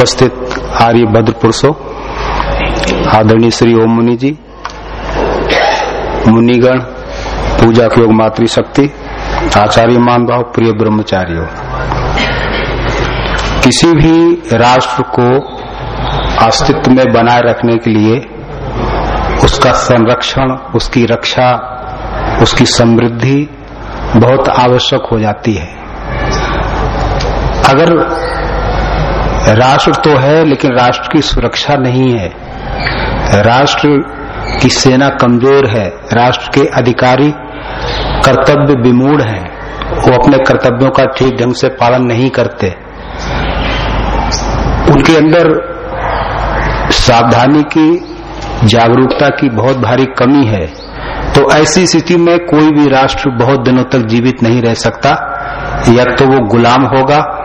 समुपस्थित आर्य भद्र पुरुषों आदरणीय श्री ओम मुनि जी, मुनिगण, पूजा के योग मातृशक्ति, आचार्य मान भाव प्रिय ब्रह्मचारियों। किसी भी राष्ट्र को अस्तित्व में बनाए रखने के लिए उसका संरक्षण, उसकी रक्षा, उसकी समृद्धि बहुत आवश्यक हो जाती है। अगर राष्ट्र तो है, लेकिन राष्ट्र की सुरक्षा नहीं है। राष्ट्र की सेना कमज़ोर है, राष्ट्र के अधिकारी कर्तव्य विमूढ़ हैं। वो अपने कर्तव्यों का ठीक ढंग से पालन नहीं करते। उनके अंदर सावधानी की, जागरूकता की बहुत भारी कमी है। तो ऐसी स्थिति में कोई भी राष्ट्र बहुत दिनों तक जीवित नहीं रह सकता। या तो वो गुलाम होगा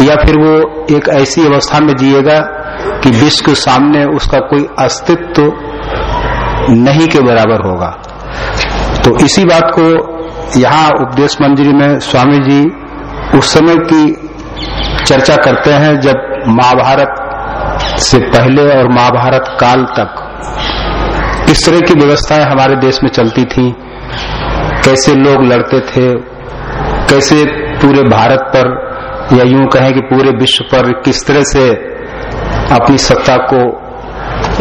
या फिर वो एक ऐसी अवस्था में जिएगा कि विश्व के सामने उसका कोई अस्तित्व नहीं के बराबर होगा। तो इसी बात को यहाँ उपदेश मंदिर में स्वामी जी उस समय की चर्चा करते हैं जब महाभारत से पहले और महाभारत काल तक किस तरह की व्यवस्थाएँ हमारे देश में चलती थी, कैसे लोग लड़ते थे, कैसे पूरे भारत पर या यूँ कहें कि पूरे विश्व पर किस तरह से अपनी सत्ता को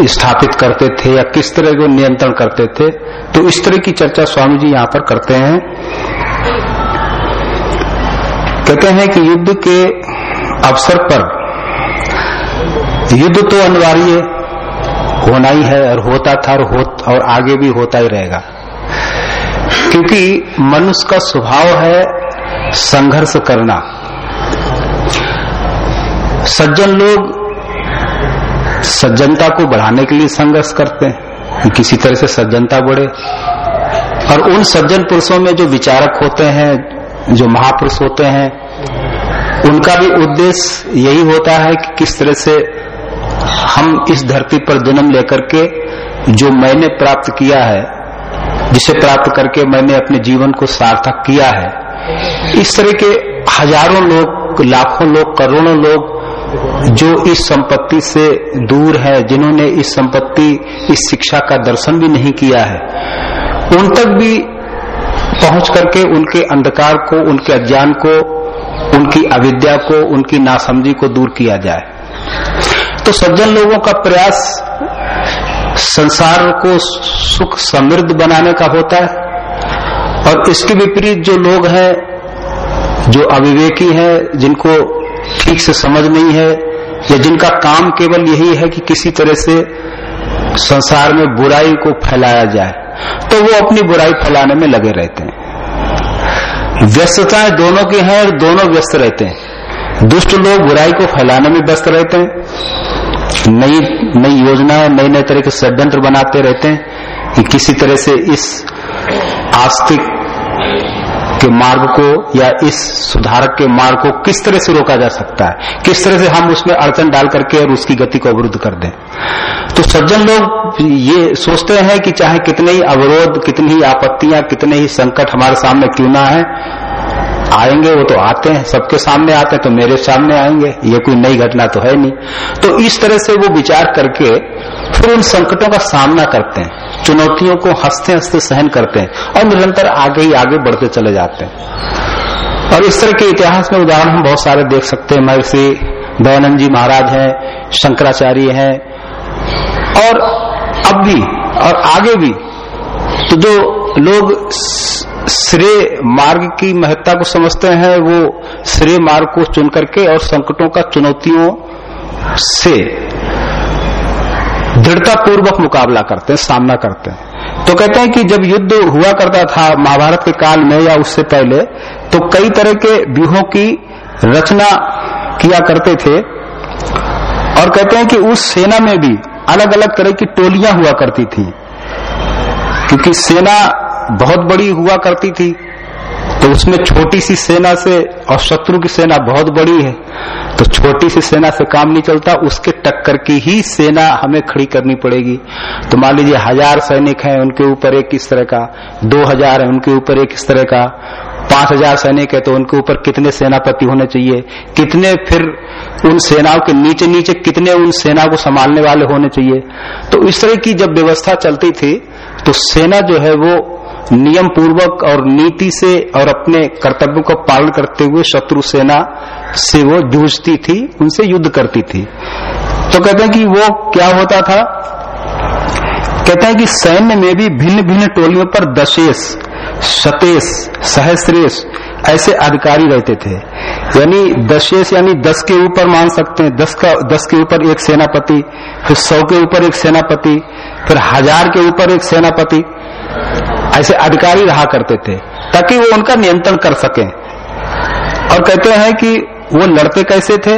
स्थापित करते थे या किस तरह को नियंत्रण करते थे तो इस तरह की चर्चा स्वामी जी यहाँ पर करते हैं। कहते हैं कि युद्ध के अवसर पर युद्ध तो अनिवार्य होना ही है और होता था और, हो, और आगे भी होता ही रहेगा। क्योंकि मनुष्य का स्वभाव है संघर्ष करना। सज्जन लोग सज्जनता को बढ़ाने के लिए संघर्ष करते हैं। किसी तरह से सज्जनता बढ़े। और उन सज्जन पुरुषों में जो विचारक होते हैं, जो महापुरुष होते हैं, उनका भी उद्देश्य यही होता है कि किस तरह से हम इस धरती पर जन्म लेकर के जो मैंने प्राप्त किया है, जिसे प्राप्त करके मैंने अपने जीवन को सार्थक किया है, इस तरह के हज़ारों लोग, लाखों लोग, करोड़ों लोग जो इस संपत्ति से दूर है, जिन्होंने इस संपत्ति, इस शिक्षा का दर्शन भी नहीं किया है, उन तक भी पहुँच करके उनके अंधकार को, उनके अज्ञान को, उनकी अविद्या को, उनकी नासमझी को दूर किया जाए। तो सज्जन लोगों का प्रयास संसार को सुख समृद्ध बनाने का होता है, और इसके विपरीत जो लोग हैं, जो अविवेकी हैं, जिनको ठीक से समझ नहीं है, या जिनका काम केवल यही है कि किसी तरह से संसार में बुराई को फैलाया जाए तो वो अपनी बुराई फैलाने में लगे रहते हैं। व्यस्तताएँ दोनों की हैं और दोनों व्यस्त रहते हैं। दुष्ट लोग बुराई को फैलाने में व्यस्त रहते हैं। नई नई योजनाएँ नए नए तरह के षड्यंत्र बनाते रहते हैं कि किसी तरह से इस आस्तिक के मार्ग को या इस सुधारक के मार्ग को किस तरह से रोका जा सकता है? किस तरह से हम उसमें अड़चन डाल करके और उसकी गति को अवरुद्ध कर दें? तो सज्जन लोग ये सोचते हैं कि चाहे कितने ही अवरोध, कितनी ही आपत्तियाँ, कितने ही संकट हमारे सामने क्यों ना है आएँगे, वो तो आते हैं, सबके सामने आते हैं तो मेरे सामने आएँगे, ये कोई नई घटना तो है नहीं। तो इस तरह से वो विचार करके फिर उन संकटों का सामना करते हैं, चुनौतियों को हँसते हँसते सहन करते हैं और निरंतर आगे ही आगे बढ़ते चले जाते हैं। और इस तरह के इतिहास में उदाहरण हम बहुत सारे देख सकते हैं। महर्षि दयानंद जी महाराज हैं, शंकराचार्य हैं, और अब भी, और आगे भी तो जो लोग श्रेय मार्ग की महत्ता को समझते हैं, वो श्रेय मार्ग को चुन करके और संकटों का चुनौतियों से दृढ़ता पूर्वक मुकाबला करते हैं, सामना करते हैं। तो कहते हैं कि जब युद्ध हुआ करता था महाभारत के काल में या उससे पहले तो कई तरह के व्यूहों की रचना किया करते थे और कहते हैं कि उस सेना में भी अलग अलग तरह की टोलियाँ हुआ करती थी। क्योंकि सेना बहुत बड़ी हुआ करती थी तो उसमें छोटी सी सेना से और शत्रु की सेना बहुत बड़ी है तो छोटी सी सेना से काम नहीं चलता, उसके टक्कर की ही सेना हमें खड़ी करनी पड़ेगी। तो मान लीजिए, हज़ार सैनिक हैं उनके ऊपर एक इस तरह का, दो हज़ार है उनके ऊपर एक इस तरह का, पाँच हज़ार सैनिक है तो उनके ऊपर कितने सेनापति होने चाहिए, कितने फिर उन सेनाओं के नीचे नीचे कितने उन सेना को संभालने वाले होने चाहिए। तो इस तरह की जब व्यवस्था चलती थी तो सेना जो है वो नियम पूर्वक और नीति से और अपने कर्तव्यों का पालन करते हुए शत्रु सेना से वो जूझती थी, उनसे युद्ध करती थी। तो कहते हैं कि वो क्या होता था? कहते हैं कि सैन्य में भी भिन्न भिन्न टोलियों पर दशेश, सतेश, सहस्रेश ऐसे अधिकारी रहते थे। यानी दशेश यानी दस के ऊपर मान सकते हैं। दस का, दस के ऊपर एक सेनापति, फिर सौ के ऊपर एक सेनापति, फिर हज़ार के ऊपर एक सेनापति। ऐसे अधिकारी रहा करते थे, ताकि वो उनका नियंत्रण कर सके। और कहते हैं कि वो लड़ते कैसे थे?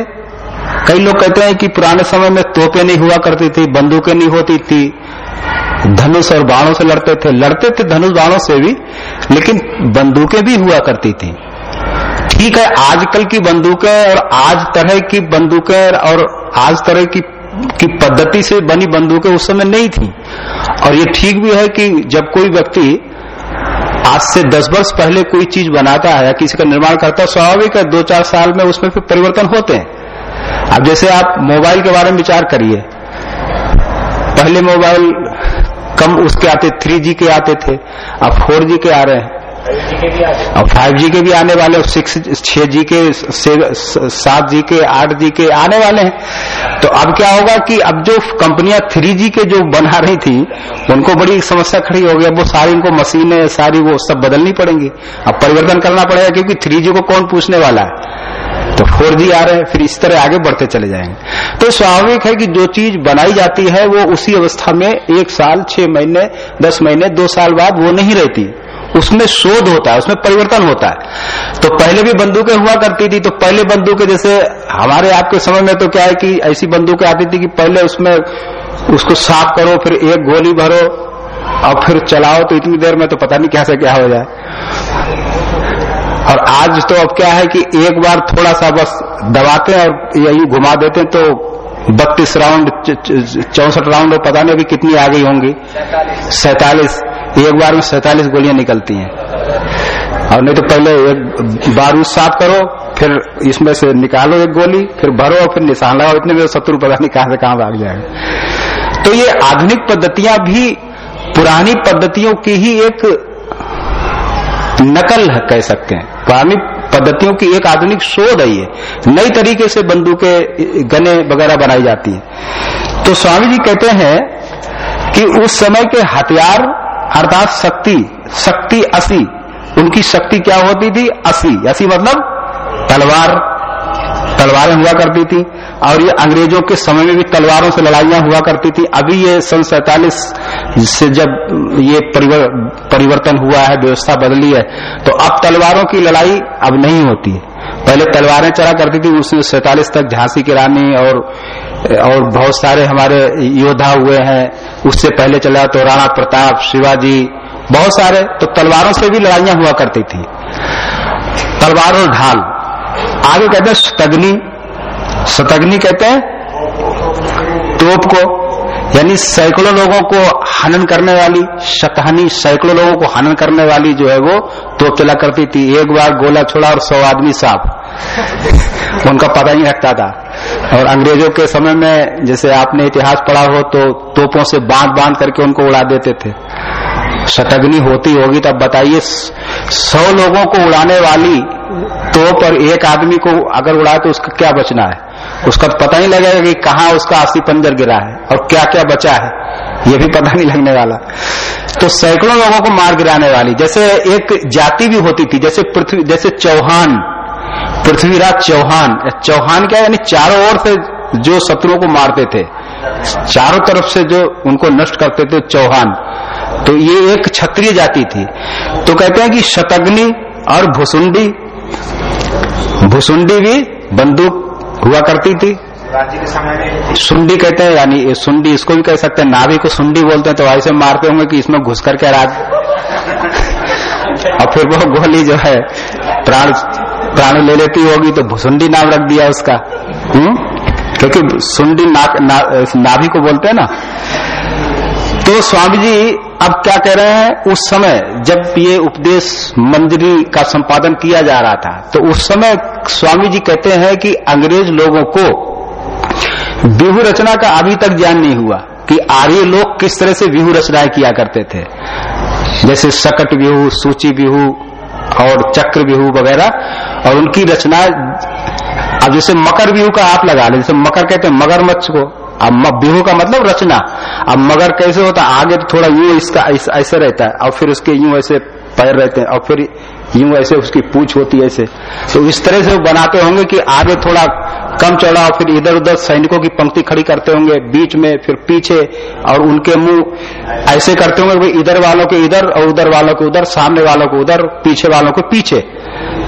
कई लोग कहते हैं कि पुराने समय में तोपे नहीं हुआ करती थी, बंदूकें नहीं होती थी, धनुष और बाणों से लड़ते थे। लड़ते थे धनुष बाणों से भी, लेकिन बंदूकें भी हुआ करती थी। ठीक है, आजकल की बंदूकें और आज तरह की बंदूकें और आज तरह की की पद्धति से बनी बंदूकें उस समय नहीं थी। और ये ठीक भी है कि जब कोई व्यक्ति आज से दस वर्ष पहले कोई चीज़ बनाता है या किसी का निर्माण करता है, स्वाभाविक है, दो चार साल में उसमें फिर परिवर्तन होते हैं। अब जैसे आप मोबाइल के बारे में विचार करिए। पहले मोबाइल कम उसके आते, थ्री जी के आते थे, अब फोर जी के आ रहे हैं। अब फाइव जी के भी आने वाले और सिक्स छह जी के सात जी के, आठ जी के आने वाले हैं। तो अब क्या होगा कि अब जो कंपनियाँ थ्री जी के जो बना रही थी, उनको बड़ी समस्या खड़ी हो गई। अब वो सारी उनको मशीनें, सारी वो सब बदलनी पड़ेंगी। अब परिवर्तन करना पड़ेगा क्योंकि थ्री जी को कौन पूछने वाला है? तो फोर जी आ रहे हैं, फिर इस तरह आगे बढ़ते चले जाएँगे। तो स्वाभाविक है कि जो चीज़ बनाई जाती है, वो उसी अवस्था में एक साल, छह महीने, दस महीने, दो साल बाद वो नहीं रहती। उसमें शोध होता है, उसमें परिवर्तन होता है। तो पहले भी बंदूकें हुआ करती थी तो पहले बंदूकें जैसे हमारे आपके समय में तो क्या है कि ऐसी बंदूकें आती थी कि पहले उसमें उसको साफ़ करो, फिर एक गोली भरो और फिर चलाओ तो इतनी देर में तो पता नहीं कैसे क्या हो जाए। और आज तो अब क्या है कि एक बार थोड़ा सा बस दबाते हैं और यही घुमा देते हैं तो बत्तीस राउंड चौसठ राउंड पता नहीं अभी कितनी आ गई होंगी। सैतालीस। एक बार में सैतालीस गोलियाँ निकलती हैं। और नहीं तो पहले एक बारूद साफ़ करो, फिर इसमें से निकालो एक गोली, फिर भरो फिर निशान लगाओ। इतने में शत्रु पता नहीं कहाँ से कहाँ भाग जाएगा? तो ये आधुनिक पद्धतियाँ भी पुरानी पद्धतियों की ही एक नकल कह सकते हैं। पुरानी पद्धतियों की एक आधुनिक शोध है ये। नई तरीके से बंदूकें गने वगैरह बनाई जाती है। तो स्वामी जी कहते हैं कि उस समय के हथियार अर्थात शक्ति शक्ति असी। उनकी शक्ति क्या होती थी? असी। असी मतलब तलवार। तलवारें हुआ करती थी। और ये अंग्रेज़ों के समय में भी तलवारों से लड़ाइयाँ हुआ करती थी। अभी ये सन सैतालीस से जब ये परिवर, परिवर्तन हुआ है व्यवस्था बदली है तो अब तलवारों की लड़ाई अब नहीं होती है। पहले तलवारें चला करती थी उसमें सैतालीस तक झांसी की रानी और और बहुत सारे हमारे योद्धा हुए हैं। उससे पहले चला तो राणा प्रताप, शिवाजी, बहुत सारे। तो तलवारों से भी लड़ाइयाँ हुआ करती थी। तलवार और ढाल। आगे कहते हैं शतग्नि शतग्नि कहते हैं तोप को। यानी सैकड़ों लोगों को हनन करने वाली, शतहनी सैकड़ों लोगों को हनन करने वाली जो है वो तोप चला करती थी। एक बार गोला छोड़ा और सौ आदमी साफ़ उनका पता ही रखता था। और अंग्रेज़ों के समय में जैसे आपने इतिहास पढ़ा हो तो तोपों से बाँध बाँध करके उनको उड़ा देते थे। शतग्नि होती होगी तब बताइए, सौ लोगों को उड़ाने वाली तोप और एक आदमी को अगर उड़ाए तो उसका क्या बचना है? उसका तो पता नहीं लगेगा कि कहाँ उसका आसी पंजर गिरा है और क्या क्या बचा है। ये भी पता नहीं लगने वाला। तो सैकड़ों लोगों को मार गिराने वाली। जैसे एक जाति भी होती थी, जैसे पृथ्वी, जैसे चौहान, पृथ्वीराज चौहान। चौहान क्या यानी चारों ओर से जो शत्रुओं को मारते थे, चारों तरफ़ से जो उनको नष्ट करते थे चौहान। तो ये एक क्षत्रिय जाति थी। तो कहते हैं कि शतग्नि और भुसुंडी भुसुंडी भी बंदूक हुआ करती थी। सुंडी कहते हैं यानी सुंडी इसको भी कह सकते हैं नाभि को सुंडी बोलते हैं तो ऐसे मारते होंगे कि इसमें घुस करके राज और फिर वो गोली जो है प्राण प्राण ले लेती होगी तो भुसुंडी नाम रख दिया उसका। हुँ? क्योंकि सुंडी ना, ना, नाभि को बोलते हैं ना। तो स्वामी जी अब क्या कह रहे हैं उस समय जब ये उपदेश मंदिरी का संपादन किया जा रहा था तो उस समय स्वामी जी कहते हैं कि अंग्रेज़ लोगों को बिहू रचना का अभी तक ज्ञान नहीं हुआ कि आर्य लोग किस तरह से बिहू रचनाएँ किया करते थे। जैसे सकट बिहू सूची बिहू और चक्र बिहू वगैरह, और उनकी रचना अब जैसे मकर बिहू का आप लगा ले, जैसे मकर कहते हैं मगरमच्छ को। अब बिहू का मतलब रचना। अब मगर कैसे होता? आगे तो थोड़ा यूँ इसका ऐसे रहता है, और फिर उसके यूँ ऐसे पैर रहते हैं, और फिर यूँ ऐसे उसकी पूछ होती है ऐसे। तो इस तरह से वो बनाते होंगे कि आगे थोड़ा कम चौड़ा फिर इधर उधर सैनिकों की पंक्ति खड़ी करते होंगे बीच में, फिर पीछे, और उनके मुँह ऐसे करते होंगे इधर वालों के इधर और उधर वालों के उधर, सामने वालों को उधर, पीछे वालों को पीछे।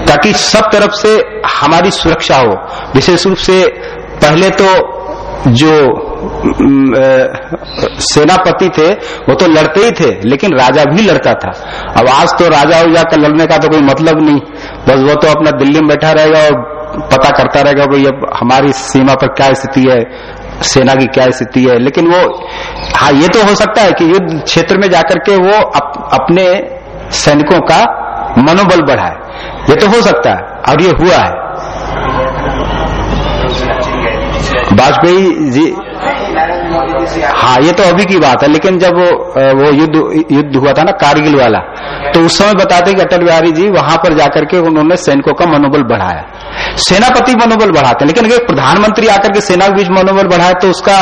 ताकि सब तरफ़ से हमारी सुरक्षा हो। विशेष रूप से पहले तो जो सेनापति थे वो तो लड़ते ही थे लेकिन राजा भी लड़ता था। अब आज तो राजा हो जाकर लड़ने का तो कोई मतलब नहीं। बस वो तो अपना दिल्ली में बैठा रहेगा और पता करता रहेगा भाई अब हमारी सीमा पर क्या स्थिति है सेना की क्या स्थिति है। लेकिन वो हाँ ये तो हो सकता है कि युद्ध क्षेत्र में जाकर के वो अप, अपने सैनिकों का मनोबल बढ़ाए। ये तो हो सकता है और ये हुआ है। वाजपेयी जी हाँ ये तो अभी की बात है लेकिन जब वो, वो युद्ध युद्ध हुआ था ना कारगिल वाला तो उस समय बताते कि अटल बिहारी जी वहाँ पर जाकर के उन्होंने सैनिकों का मनोबल बढ़ाया। सेनापति मनोबल बढ़ाते लेकिन अगर प्रधानमंत्री आकर के सेना के बीच मनोबल बढ़ाए तो उसका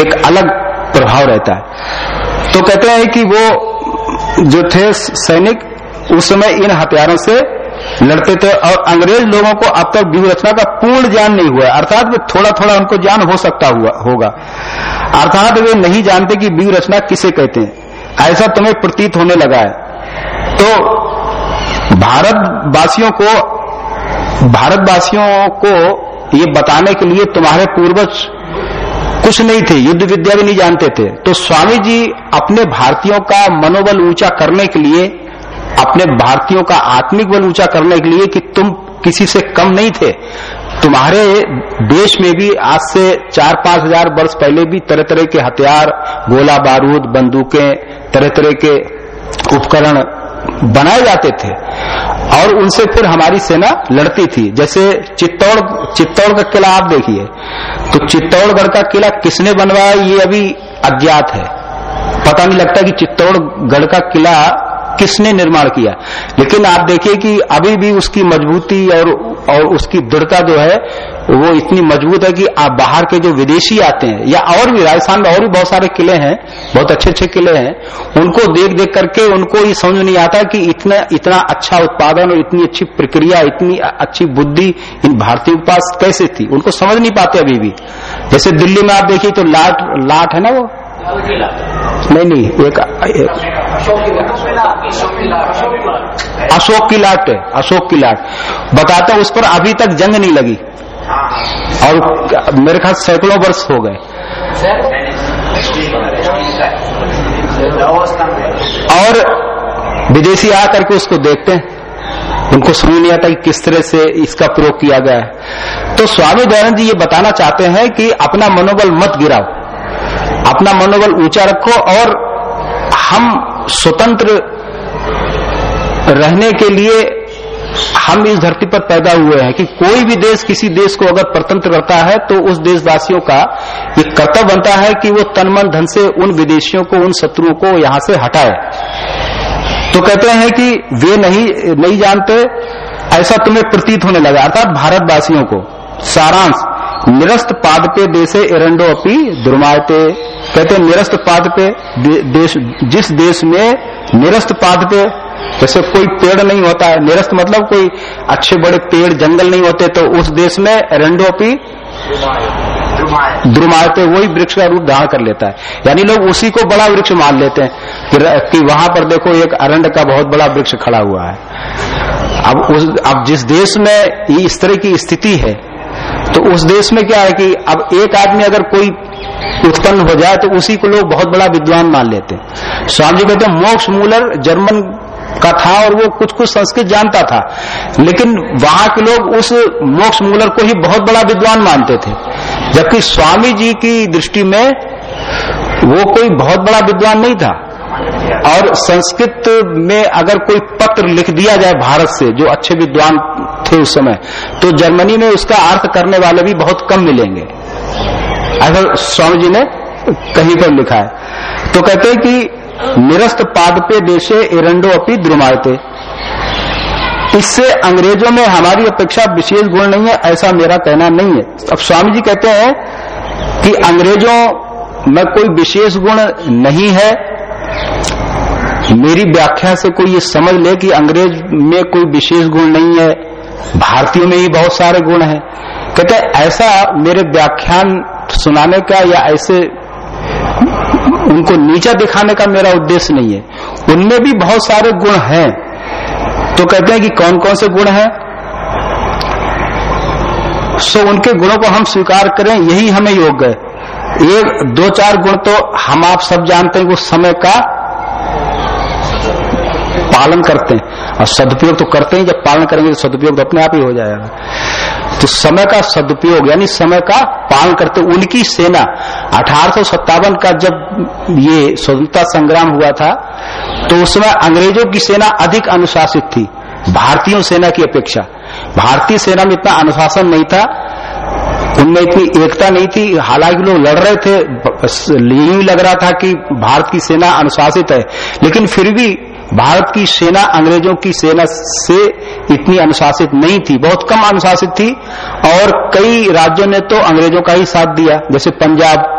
एक अलग प्रभाव रहता है। तो कहते हैं कि वो जो थे सैनिक उस समय इन हथियारों से लड़ते थे और अंग्रेज़ लोगों को अब तक व्यूह रचना का पूर्ण ज्ञान नहीं हुआ अर्थात वे थोड़ा थोड़ा उनको ज्ञान हो सकता हुआ, होगा। अर्थात वे नहीं जानते कि व्यूह रचना किसे कहते हैं। ऐसा तुम्हें प्रतीत होने लगा है। तो भारतवासियों को भारतवासियों को ये बताने के लिए तुम्हारे पूर्वज कुछ नहीं थे, युद्ध विद्या भी नहीं जानते थे। तो स्वामी जी अपने भारतीयों का मनोबल ऊँचा करने के लिए अपने भारतीयों का आत्मिक बल ऊँचा करने के लिए कि तुम किसी से कम नहीं थे। तुम्हारे देश में भी आज से चार पाँच हज़ार वर्ष पहले भी तरह तरह के हथियार, गोला बारूद, बंदूकें तरह तरह के उपकरण बनाए जाते थे। और उनसे फिर हमारी सेना लड़ती थी। जैसे चित्तौड़ चित्तौड़ का किला आप देखिए। तो चित्तौड़गढ़ का किला किसने बनवाया, ये अभी अज्ञात है। पता नहीं लगता कि चित्तौड़गढ़ का किला किसने निर्माण किया? लेकिन आप देखिए कि अभी भी उसकी मजबूती और और उसकी दृढ़ता जो है वो इतनी मज़बूत है कि आप बाहर के जो विदेशी आते हैं या और भी राजस्थान में और भी बहुत सारे किले हैं बहुत अच्छे अच्छे किले हैं उनको देख देख करके उनको ये समझ नहीं आता कि इतना इतना अच्छा उत्पादन और इतनी अच्छी प्रक्रिया इतनी अच्छी बुद्धि इन भारतीयों के पास कैसे थी? उनको समझ नहीं पाते अभी भी। जैसे दिल्ली में आप देखिए तो लाट लाट है ना वो? नहीं नहीं एक, एक अशोक की लाट। है अशोक की लाट। बताता उस पर अभी तक जंग नहीं लगी। और मेरे ख्याल सैकड़ों वर्ष हो गए। और विदेशी आकर के उसको देखते हैं। उनको समझ नहीं आता कि किस तरह से इसका प्रयोग किया गया है। तो स्वामी दयानंद जी ये बताना चाहते हैं कि अपना मनोबल मत गिराओ। अपना मनोबल ऊँचा रखो और हम स्वतंत्र रहने के लिए हम इस धरती पर पैदा हुए हैं कि कोई भी देश किसी देश को अगर प्रतंत्र करता है तो उस देशवासियों का ये कर्तव्य बनता है कि वो तन मन धन से उन विदेशियों को, उन शत्रुओं को यहाँ से हटाए। तो कहते हैं कि वे नहीं नहीं जानते, ऐसा तुम्हें प्रतीत होने लगा। अर्थात भारतवासियों को सारांश निरस्त पाद पे देशे एरंडो अपी दुर्मायते कहते निरस्त पाद पे देश जिस देश में निरस्त पाद पे जैसे कोई पेड़ नहीं होता है निरस्त मतलब कोई अच्छे बड़े पेड़ जंगल नहीं होते तो उस देश में एरंडो अपी द्रुमायते वही वृक्ष का रूप धारण कर लेता है। यानी लोग उसी को बड़ा वृक्ष मान लेते हैं कि, कि वहाँ पर देखो एक अरंड का बहुत बड़ा वृक्ष खड़ा हुआ है। अब उस अब जिस देश में इस तरह की स्थिति है तो उस देश में क्या है कि अब एक आदमी अगर कोई उत्पन्न हो जाए तो उसी को लोग बहुत बड़ा विद्वान मान लेते हैं। स्वामी जी कहते मोक्ष मूलर जर्मन का था और वो कुछ कुछ संस्कृत जानता था। लेकिन वहाँ के लोग उस मोक्ष मूलर को ही बहुत बड़ा विद्वान मानते थे। जबकि स्वामी जी की दृष्टि में वो कोई बहुत बड़ा विद्वान नहीं था। और संस्कृत में अगर कोई पत्र लिख दिया जाए भारत से, जो अच्छे विद्वान थे उस समय। तो जर्मनी में उसका अर्थ करने वाले भी बहुत कम मिलेंगे। ऐसा स्वामी जी ने कहीं पर लिखा है। तो कहते हैं कि निरस्त पाद पे देशे एरंडो अपनी द्रुमाते इससे अंग्रेज़ों में हमारी अपेक्षा विशेष गुण नहीं है, ऐसा मेरा कहना नहीं है। अब स्वामी जी कहते हैं कि अंग्रेज़ों में कोई विशेष गुण नहीं है। मेरी व्याख्या से कोई ये समझ ले कि अंग्रेज़ में कोई विशेष गुण नहीं है। भारतीयों में ही बहुत सारे गुण हैं। कहते ऐसा मेरे व्याख्यान सुनाने का या ऐसे उनको नीचा दिखाने का मेरा उद्देश्य नहीं है। उनमें भी बहुत सारे गुण हैं। तो कहते हैं कि कौन कौन से गुण हैं? सो उनके गुणों को हम स्वीकार करें, यही हमें योग्य है। एक दो चार गुण तो हम आप सब जानते हैं, उस समय का पालन करते हैं। और सदुपयोग तो करते हैं, जब पालन करेंगे तो सदुपयोग तो अपने आप ही हो जाएगा। तो समय का सदुपयोग, यानी समय का पालन करते उनकी सेना, अठारह सौ सत्तावन का जब ये स्वतंत्रता संग्राम हुआ था तो उस समय अंग्रेज़ों की सेना अधिक अनुशासित थी। भारतीय सेना की अपेक्षा। भारतीय सेना में इतना अनुशासन नहीं था। उनमें इतनी एकता नहीं थी। हालाँकि लोग लड़ रहे थे। यही लग रहा था कि भारत की सेना अनुशासित है। लेकिन फिर भी भारत की सेना अंग्रेज़ों की सेना से इतनी अनुशासित नहीं थी, बहुत कम अनुशासित थी, और कई राज्यों ने तो अंग्रेज़ों का ही साथ दिया, जैसे पंजाब,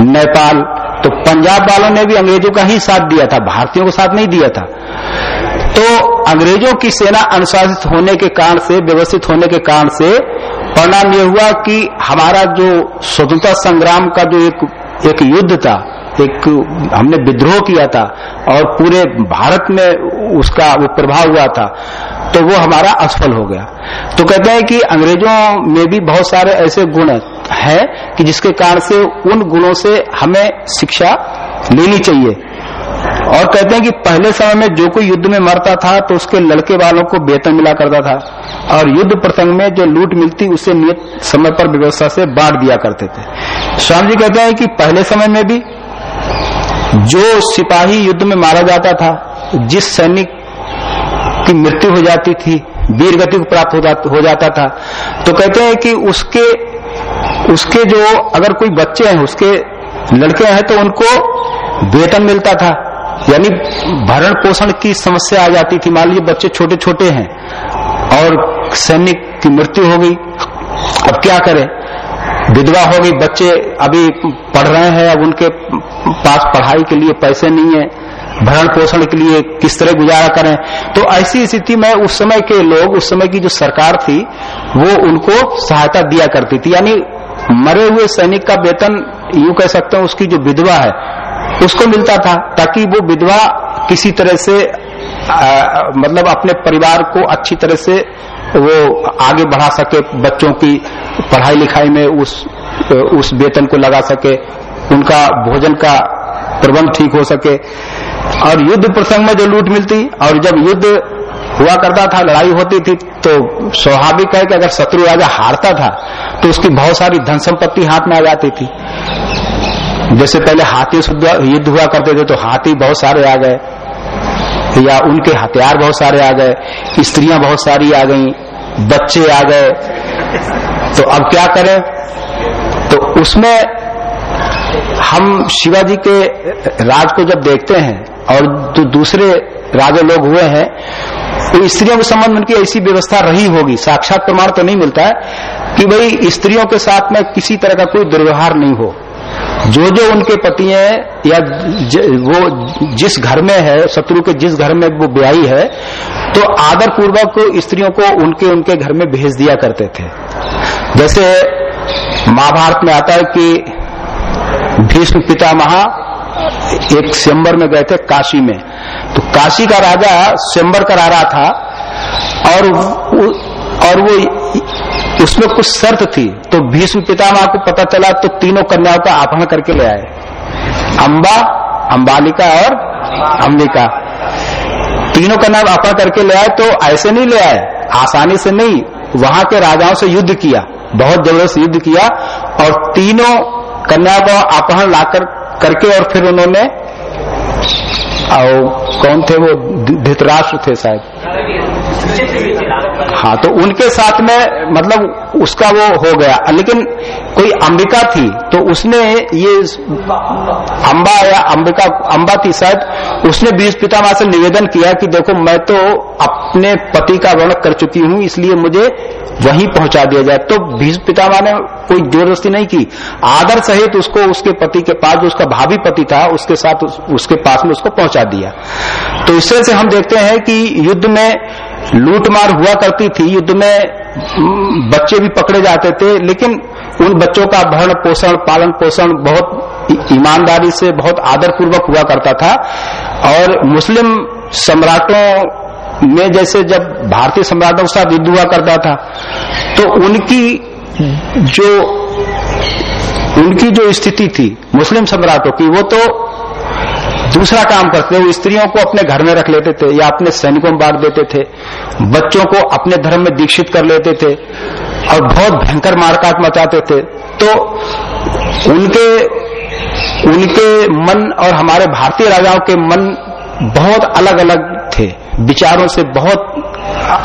नेपाल तो पंजाब वालों ने भी अंग्रेज़ों का ही साथ दिया था, भारतीयों को साथ नहीं दिया था। तो अंग्रेज़ों की सेना अनुशासित होने के कारण से, व्यवस्थित होने के कारण से परिणाम यह हुआ कि हमारा जो स्वतंत्रता संग्राम का जो एक एक युद्ध था एक हमने विद्रोह किया था और पूरे भारत में उसका वो प्रभाव हुआ था तो वो हमारा असफल हो गया। तो कहते हैं कि अंग्रेज़ों में भी बहुत सारे ऐसे गुण है कि जिसके कारण से उन गुणों से हमें शिक्षा लेनी चाहिए। और कहते हैं कि पहले समय में जो कोई युद्ध में मरता था तो उसके लड़के वालों को वेतन मिला करता था। और युद्ध प्रसंग में जो लूट मिलती, उसे नियत समय पर व्यवस्था से बांट दिया करते थे। स्वामी जी कहते हैं कि पहले समय में भी जो सिपाही युद्ध में मारा जाता था, जिस सैनिक की मृत्यु हो जाती थी, वीर गति को प्राप्त हो जाता था तो कहते हैं कि उसके उसके जो अगर कोई बच्चे हैं, उसके लड़के हैं तो उनको वेतन मिलता था। यानी भरण पोषण की समस्या आ जाती थी। मान लीजिए बच्चे छोटे छोटे हैं और सैनिक की मृत्यु हो गई, अब क्या करें? विधवा हो गई, बच्चे अभी पढ़ रहे हैं, अब उनके पास पढ़ाई के लिए पैसे नहीं है भरण पोषण के लिए किस तरह गुजारा करें। तो ऐसी स्थिति में उस समय के लोग उस समय की जो सरकार थी वो उनको सहायता दिया करती थी। यानी मरे हुए सैनिक का वेतन यूँ कह सकते हैं उसकी जो विधवा है उसको मिलता था ताकि वो विधवा किसी तरह से आ, मतलब अपने परिवार को अच्छी तरह से वो आगे बढ़ा सके बच्चों की पढ़ाई लिखाई में उस उस वेतन को लगा सके। उनका भोजन का प्रबंध ठीक हो सके। और युद्ध प्रसंग में जो लूट मिलती, और जब युद्ध हुआ करता था, लड़ाई होती थी तो स्वाभाविक है कि अगर शत्रु राजा हारता था तो उसकी बहुत सारी धन संपत्ति हाथ में आ जाती थी। जैसे पहले हाथी युद्ध हुआ करते थे तो हाथी बहुत सारे आ गए। या उनके हथियार बहुत सारे आ गए, स्त्रियाँ बहुत सारी आ गई, बच्चे आ गए। तो अब क्या करें? तो उसमें हम शिवाजी के राज को जब देखते हैं और जो दूसरे राजा लोग हुए हैं तो स्त्रियों के संबंध में उनकी ऐसी व्यवस्था रही होगी। साक्षात प्रमाण तो नहीं मिलता है कि भाई स्त्रियों के साथ में किसी तरह का कोई दुर्व्यवहार नहीं हो। जो जो उनके पति हैं या ज, वो जिस घर में है शत्रु के जिस घर में वो ब्याई है तो आदर पूर्वक स्त्रियों को उनके उनके घर में भेज दिया करते थे। जैसे महाभारत में आता है कि भीष्म पितामह एक स्वयंबर में गए थे काशी में। तो काशी का राजा स्वयंबर करा रहा था और और वो उसमें कुछ शर्त थी। तो भीष्म पितामह को पता चला तो तीनों कन्याओं का अपहरण करके ले आए। अंबा, अंबालिका और अंबिका। तीनों कन्या अपहरण करके ले आए तो ऐसे नहीं ले आए, आसानी से नहीं, वहाँ के राजाओं से युद्ध किया, बहुत ज़बरदस्त युद्ध किया और तीनों कन्याओं को अपहरण लाकर करके और फिर उन्होंने कौन थे वो? धृतराष्ट्र थे शायद। हाँ तो उनके साथ में मतलब उसका वो हो गया। लेकिन कोई अंबिका थी तो उसने ये अंबा या अंबिका अंबा थी शायद उसने बीज पितामह से निवेदन किया कि देखो मैं तो अपने पति का वर्ण कर चुकी हूँ इसलिए मुझे वहीं पहुँचा दिया जाए। तो भीष पितामह ने कोई ज़बरदस्ती नहीं की। आदर सहित उसको उसके पति के पास जो उसका भाभी पति था उसके साथ उस, उसके पास में उसको पहुँचा दिया। तो इससे से हम देखते हैं कि युद्ध में लूटमार हुआ करती थी युद्ध में बच्चे भी पकड़े जाते थे, लेकिन उन बच्चों का भरण पोषण, पालन पोषण बहुत ईमानदारी से, बहुत आदरपूर्वक हुआ करता था। और मुस्लिम सम्राटों में जैसे जब भारतीय सम्राटों के साथ युद्ध हुआ करता था तो उनकी जो उनकी जो स्थिति थी, मुस्लिम सम्राटों की, वो तो दूसरा काम करते वो स्त्रियों को अपने घर में रख लेते थे, या अपने सैनिकों में बांट देते थे, बच्चों को अपने धर्म में दीक्षित कर लेते थे, और बहुत भयंकर मारकाट मचाते थे। तो उनके उनके मन और हमारे भारतीय राजाओं के मन बहुत अलग अलग थे, विचारों से बहुत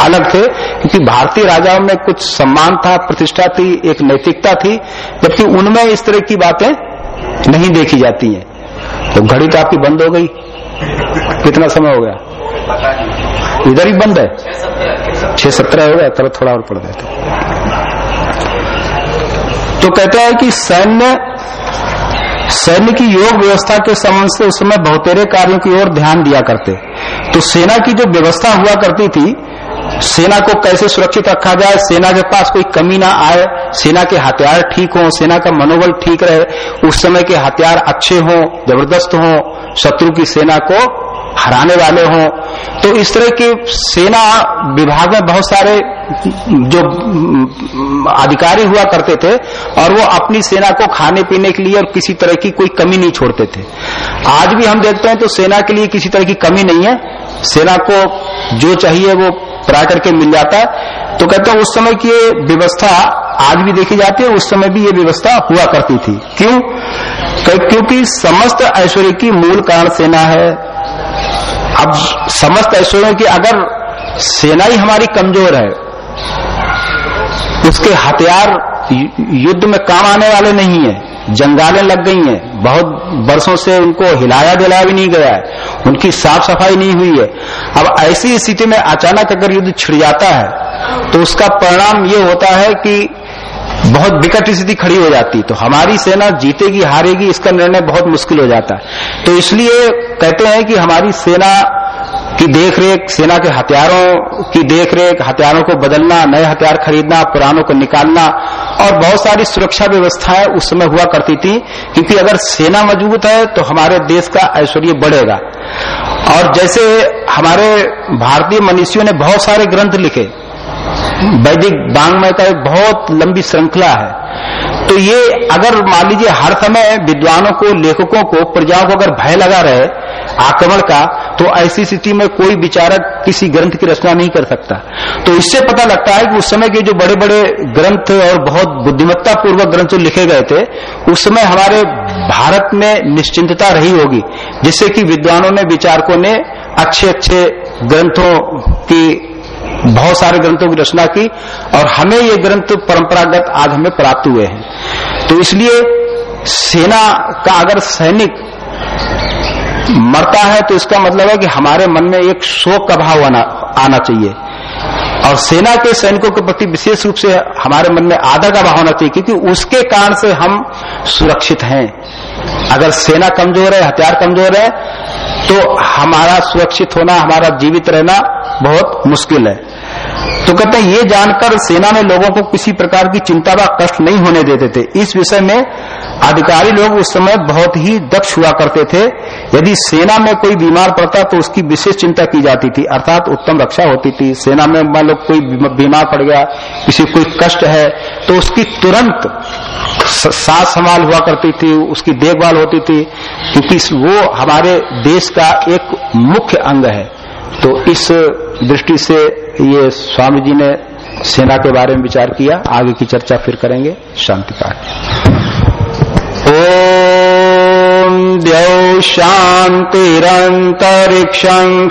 अलग थे, क्योंकि भारतीय राजाओं में कुछ सम्मान था, प्रतिष्ठा थी, एक नैतिकता थी, जबकि उनमें इस तरह की बातें नहीं देखी जाती हैं। तो घड़ी तो आपकी बंद हो गई। कितना समय हो गया? इधर ही बंद है? छह सत्रह हो गया तरह थोड़ा और पड़ देते तो कहते हैं कि सैन्य सैन्य की योग व्यवस्था के संबंध से उस समय बहुतेरे कार्यों की ओर ध्यान दिया करते। तो सेना की जो व्यवस्था हुआ करती थी सेना को कैसे सुरक्षित रखा जाए, सेना के पास कोई कमी ना आए, सेना के हथियार ठीक हों, सेना का मनोबल ठीक रहे, उस समय के हथियार अच्छे हों, ज़बरदस्त हों, शत्रु की सेना को हराने वाले हों। तो इस तरह की सेना विभाग में बहुत सारे जो अधिकारी हुआ करते थे और वो अपनी सेना को खाने पीने के लिए और किसी तरह की कोई कमी नहीं छोड़ते थे। आज भी हम देखते हैं तो सेना के लिए किसी तरह की कमी नहीं है। सेना को जो चाहिए वो प्रा करके मिल जाता है। तो कहते हैं, उस समय की व्यवस्था आज भी देखी जाती है, उस समय भी ये व्यवस्था हुआ करती थी। क्यों? क्योंकि समस्त ऐश्वर्य की मूल कारण सेना है। अब समस्त ऐश्वर्यों की अगर सेना ही हमारी कमज़ोर है, उसके हथियार युद्ध में काम आने वाले नहीं है। जंगालें लग गई हैं। बहुत वर्षों से उनको हिलाया दिलाया भी नहीं गया है। उनकी साफ़ सफ़ाई नहीं हुई है। अब ऐसी स्थिति में अचानक अगर युद्ध छिड़ जाता है तो उसका परिणाम ये होता है कि बहुत विकट स्थिति खड़ी हो जाती तो हमारी सेना जीतेगी, हारेगी, इसका निर्णय बहुत मुश्किल हो जाता है। तो इसलिए कहते हैं कि हमारी सेना की देखरेख, सेना के हथियारों की देखरेख, हथियारों को बदलना, नए हथियार खरीदना, पुरानों को निकालना और बहुत सारी सुरक्षा व्यवस्थाएँ उस समय हुआ करती थी, क्योंकि अगर सेना मज़बूत है तो हमारे देश का ऐश्वर्य बढ़ेगा। और जैसे हमारे भारतीय मनुष्यों ने बहुत सारे ग्रंथ लिखे, वैदिक बांग्मय का एक बहुत लंबी श्रृंखला है तो ये अगर मान लीजिए हर समय विद्वानों को, लेखकों को, प्रजाओं को अगर भय लगा रहे, आक्रमण का तो ऐसी स्थिति में कोई विचारक किसी ग्रंथ की रचना नहीं कर सकता। तो इससे पता लगता है कि उस समय के जो बड़े बड़े ग्रंथ और बहुत बुद्धिमत्ता पूर्वक ग्रंथ लिखे गए थे, उस समय हमारे भारत में निश्चिंतता रही होगी, जिससे कि विद्वानों ने, विचारकों ने अच्छे अच्छे ग्रंथों की, बहुत सारे ग्रंथों की रचना की, और हमें ये ग्रंथ परंपरागत आज हमें प्राप्त हुए हैं। तो इसलिए सेना का अगर सैनिक मरता है तो इसका मतलब है कि हमारे मन में एक शोक का भाव आना, आना चाहिए। और सेना के सैनिकों के प्रति विशेष रूप से हमारे मन में आदर का भाव होना चाहिए क्योंकि उसके कारण से हम सुरक्षित हैं। अगर सेना कमज़ोर है हथियार कमज़ोर है तो हमारा सुरक्षित होना हमारा जीवित रहना बहुत मुश्किल है। तो कहते हैं, ये जानकर सेना में लोगों को किसी प्रकार की चिंता व कष्ट नहीं होने देते थे। इस विषय में अधिकारी लोग उस समय बहुत ही दक्ष हुआ करते थे। यदि सेना में कोई बीमार पड़ता तो उसकी विशेष चिंता की जाती थी, अर्थात उत्तम रक्षा होती थी। सेना में मान लो कोई बीमार पड़ गया, किसी कोई कष्ट है तो उसकी तुरंत सास संभाल हुआ करती थी, उसकी देखभाल होती थी, क्योंकि वो हमारे देश का एक मुख्य अंग है। तो इस दृष्टि से ये स्वामी जी ने सेना के बारे में विचार किया, आगे की चर्चा फिर करेंगे। शांति का ओम शांतिरंतरिक्षं